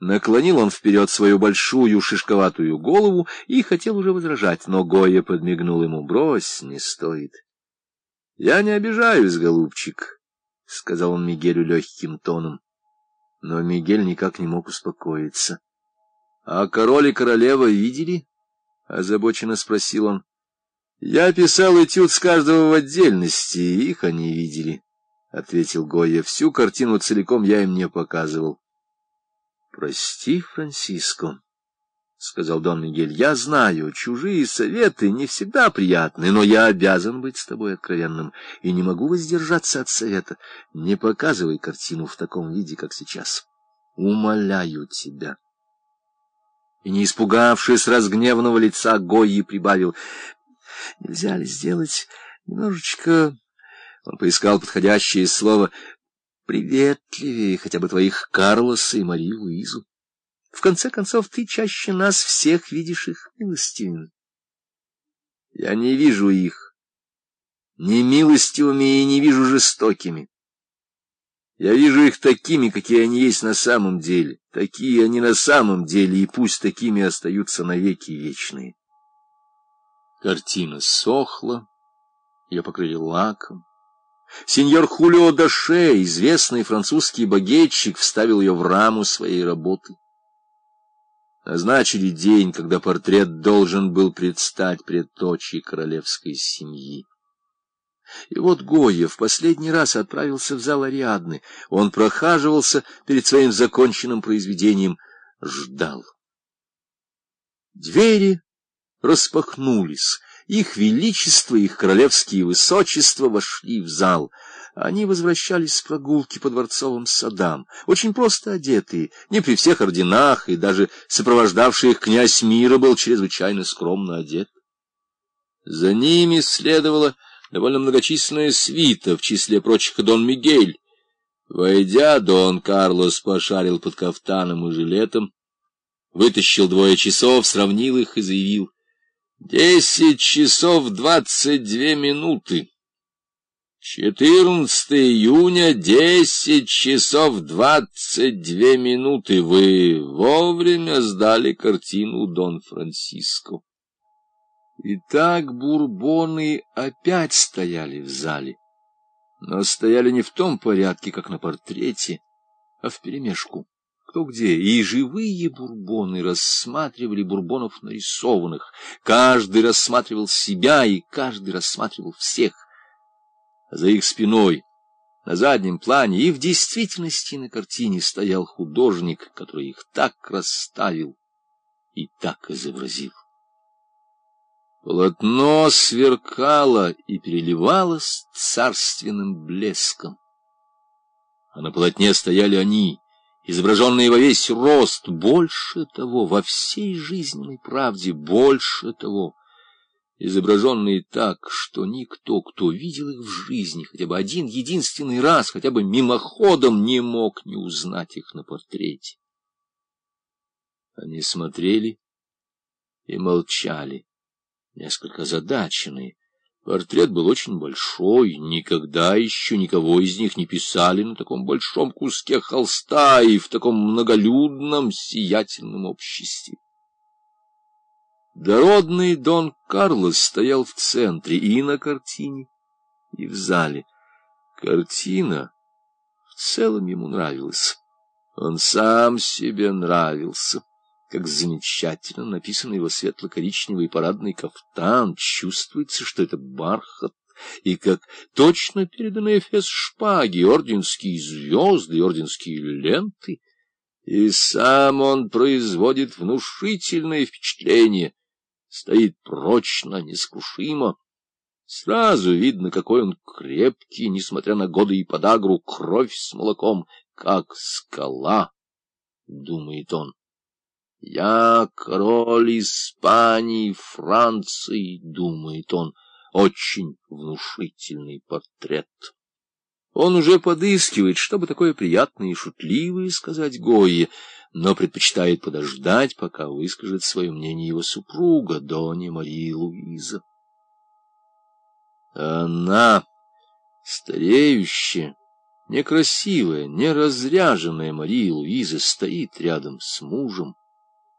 Наклонил он вперед свою большую шишковатую голову и хотел уже возражать, но Гоя подмигнул ему. «Брось, не стоит». «Я не обижаюсь, голубчик», — сказал он Мигелю легким тоном. Но Мигель никак не мог успокоиться. «А король и королева видели?» — озабоченно спросил он. «Я писал этюд с каждого в отдельности, их они видели», — ответил Гойя. «Всю картину целиком я им не показывал». «Прости, Франциско», — сказал Дон Мигель, — «я знаю, чужие советы не всегда приятны, но я обязан быть с тобой откровенным и не могу воздержаться от совета. Не показывай картину в таком виде, как сейчас. Умоляю тебя». И, не испугавшись разгневанного лица, Гойи прибавил, «Нельзя ли сделать немножечко...» Он поискал подходящее слово приветливее хотя бы твоих Карлоса и Марию Луизу. В конце концов, ты чаще нас всех видишь их милостивыми. Я не вижу их ни милостивыми и не вижу жестокими. Я вижу их такими, какие они есть на самом деле. Такие они на самом деле, и пусть такими остаются навеки вечные. Картина сохла, ее покрыли лаком. Сеньор Хулио Даше, известный французский багетчик, вставил ее в раму своей работы. Назначили день, когда портрет должен был предстать пред точей королевской семьи. И вот Гоя в последний раз отправился в зал Ариадны. Он прохаживался перед своим законченным произведением, ждал. Двери распахнулись, их величество, их королевские высочества вошли в зал. Они возвращались с прогулки по дворцовым садам, очень просто одетые, не при всех орденах, и даже сопровождавший их князь мира был чрезвычайно скромно одет. За ними следовала довольно многочисленная свита, в числе прочих Дон Мигель. Войдя, Дон Карлос пошарил под кафтаном и жилетом, вытащил двое часов, сравнил их и заявил — Десять часов двадцать две минуты. Четырнадцатое июня, десять часов двадцать две минуты. Вы вовремя сдали картину Дон Франциско. Итак, бурбоны опять стояли в зале, но стояли не в том порядке, как на портрете, а вперемешку кто где, и живые бурбоны рассматривали бурбонов нарисованных. Каждый рассматривал себя, и каждый рассматривал всех. За их спиной, на заднем плане, и в действительности на картине стоял художник, который их так расставил и так изобразил. Полотно сверкало и переливалось царственным блеском. А на полотне стояли они — изображенные во весь рост, больше того, во всей жизненной правде, больше того, изображенные так, что никто, кто видел их в жизни хотя бы один единственный раз, хотя бы мимоходом, не мог не узнать их на портрете. Они смотрели и молчали, несколько задаченные, Портрет был очень большой, никогда еще никого из них не писали на таком большом куске холста и в таком многолюдном сиятельном обществе. Дородный Дон Карлос стоял в центре и на картине, и в зале. Картина в целом ему нравилась. Он сам себе нравился как замечательно написан его светло-коричневый парадный кафтан, чувствуется, что это бархат, и как точно переданы эфес шпаги, орденские звезды, орденские ленты. И сам он производит внушительное впечатление, стоит прочно, нескушимо. Сразу видно, какой он крепкий, несмотря на годы и подагру, кровь с молоком, как скала, — думает он. «Я король Испании, Франции», — думает он, — очень внушительный портрет. Он уже подыскивает, чтобы такое приятное и шутливое сказать Гойе, но предпочитает подождать, пока выскажет свое мнение его супруга, Доня Мария Луиза. Она, стареющая, Некрасивая, неразряженная Мария Луиза стоит рядом с мужем,